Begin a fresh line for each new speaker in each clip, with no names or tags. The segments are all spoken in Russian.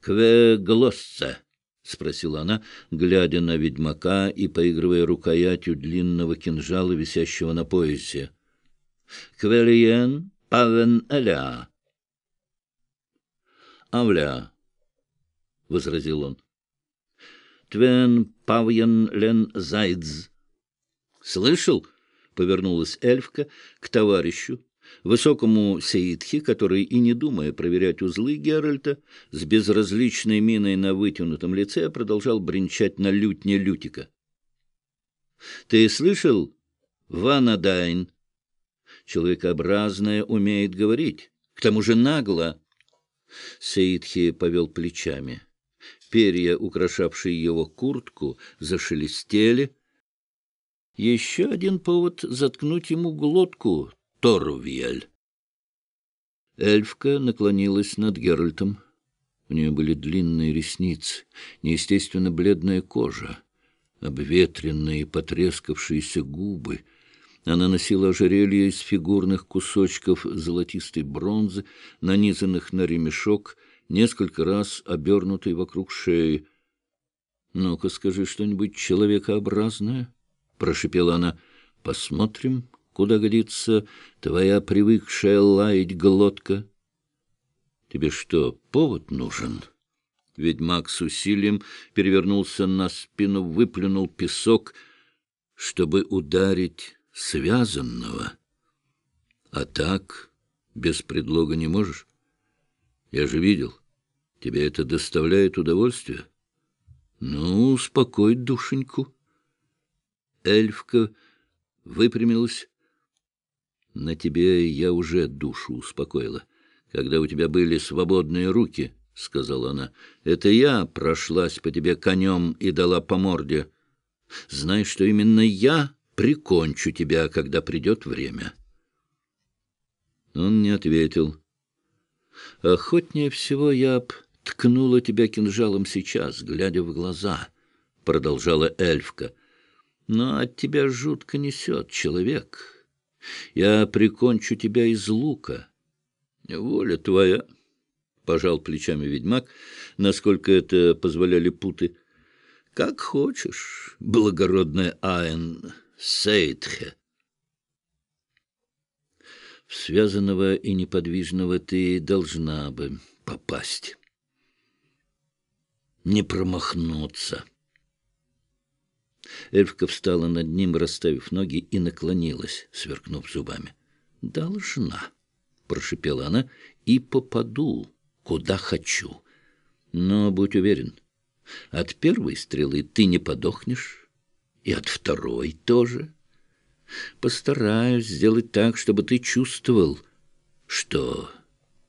Кве глосса? — спросила она, глядя на ведьмака и поигрывая рукоятью длинного кинжала, висящего на поясе. — Квелиен павен эля. — Авля, — возразил он. — Твен павьен лен зайдз. — Слышал? — повернулась эльфка к товарищу, высокому сеидхе, который, и не думая проверять узлы Геральта, с безразличной миной на вытянутом лице продолжал бренчать на лютне Лютика. — Ты слышал, Ванадайн? Человекообразное умеет говорить, к тому же нагло. Сеидхи повел плечами. Перья, украшавшие его куртку, зашелестели. Еще один повод заткнуть ему глотку, Торувьель. Эльфка наклонилась над Геральтом. У нее были длинные ресницы, неестественно бледная кожа, обветренные потрескавшиеся губы. Она носила ожерелье из фигурных кусочков золотистой бронзы, нанизанных на ремешок, несколько раз обернутый вокруг шеи. — Ну-ка, скажи что-нибудь человекообразное, — прошепела она. — Посмотрим, куда годится твоя привыкшая лаять глотка. Тебе что, повод нужен? Ведьмак с усилием перевернулся на спину, выплюнул песок, чтобы ударить связанного. А так без предлога не можешь? Я же видел. Тебе это доставляет удовольствие? Ну, успокой душеньку. Эльфка выпрямилась, на тебе я уже душу успокоила. Когда у тебя были свободные руки, — сказала она, — это я прошлась по тебе конем и дала по морде. Знай, что именно я прикончу тебя, когда придет время. Он не ответил. Охотнее всего я б ткнула тебя кинжалом сейчас, глядя в глаза, — продолжала эльфка. Но от тебя жутко несет человек. Я прикончу тебя из лука. Воля твоя, — пожал плечами ведьмак, насколько это позволяли путы. Как хочешь, благородная Айн Сейтхе. В связанного и неподвижного ты должна бы попасть. Не промахнуться. Эльфка встала над ним, расставив ноги, и наклонилась, сверкнув зубами. «Должна», — прошипела она, — «и попаду, куда хочу. Но будь уверен, от первой стрелы ты не подохнешь, и от второй тоже. Постараюсь сделать так, чтобы ты чувствовал, что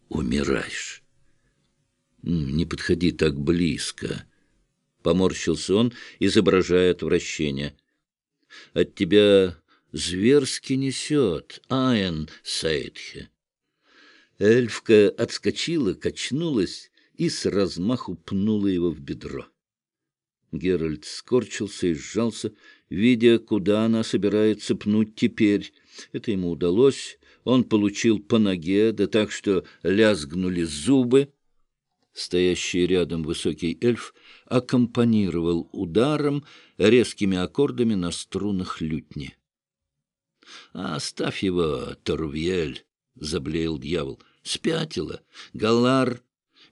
умираешь. Не подходи так близко». — поморщился он, изображая отвращение. — От тебя зверски несет, Айн Сейдхе. Эльфка отскочила, качнулась и с размаху пнула его в бедро. Геральт скорчился и сжался, видя, куда она собирается пнуть теперь. Это ему удалось. Он получил по ноге, да так, что лязгнули зубы. Стоящий рядом высокий эльф аккомпанировал ударом резкими аккордами на струнах лютни. — Оставь его, Торвьель, — заблеял дьявол. — Спятила. Галар,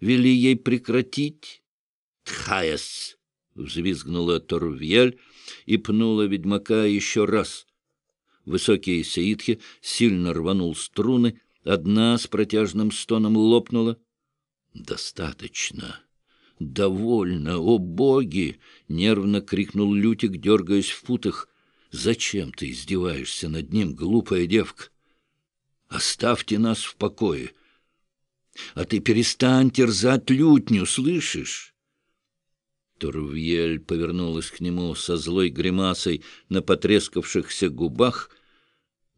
вели ей прекратить. — Тхаяс! — взвизгнула Торвьель и пнула ведьмака еще раз. Высокий сеидхи сильно рванул струны, одна с протяжным стоном лопнула — «Достаточно! Довольно! О, боги!» — нервно крикнул Лютик, дергаясь в путах. «Зачем ты издеваешься над ним, глупая девка? Оставьте нас в покое! А ты перестань терзать лютню, слышишь?» Турвьель повернулась к нему со злой гримасой на потрескавшихся губах.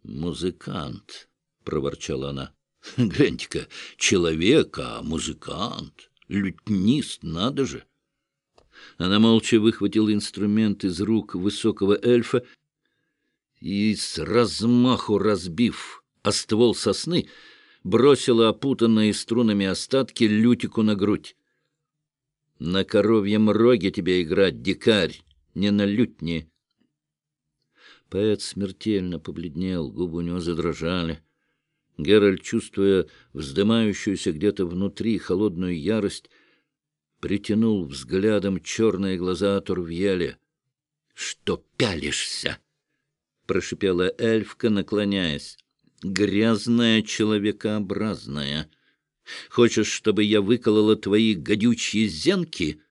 «Музыкант», — проворчала она. Гляньте-ка, человек, а музыкант, лютнист, надо же. Она молча выхватила инструмент из рук высокого эльфа и, с размаху разбив о ствол сосны, бросила опутанные струнами остатки лютику на грудь. На коровьем роге тебе играть, дикарь, не на лютне. Поэт смертельно побледнел, губы у него задрожали. Геральт, чувствуя вздымающуюся где-то внутри холодную ярость, притянул взглядом черные глаза Турвьеля. — Что пялишься? — прошипела эльфка, наклоняясь. — Грязная человекообразная. Хочешь, чтобы я выколола твои гадючие зенки? —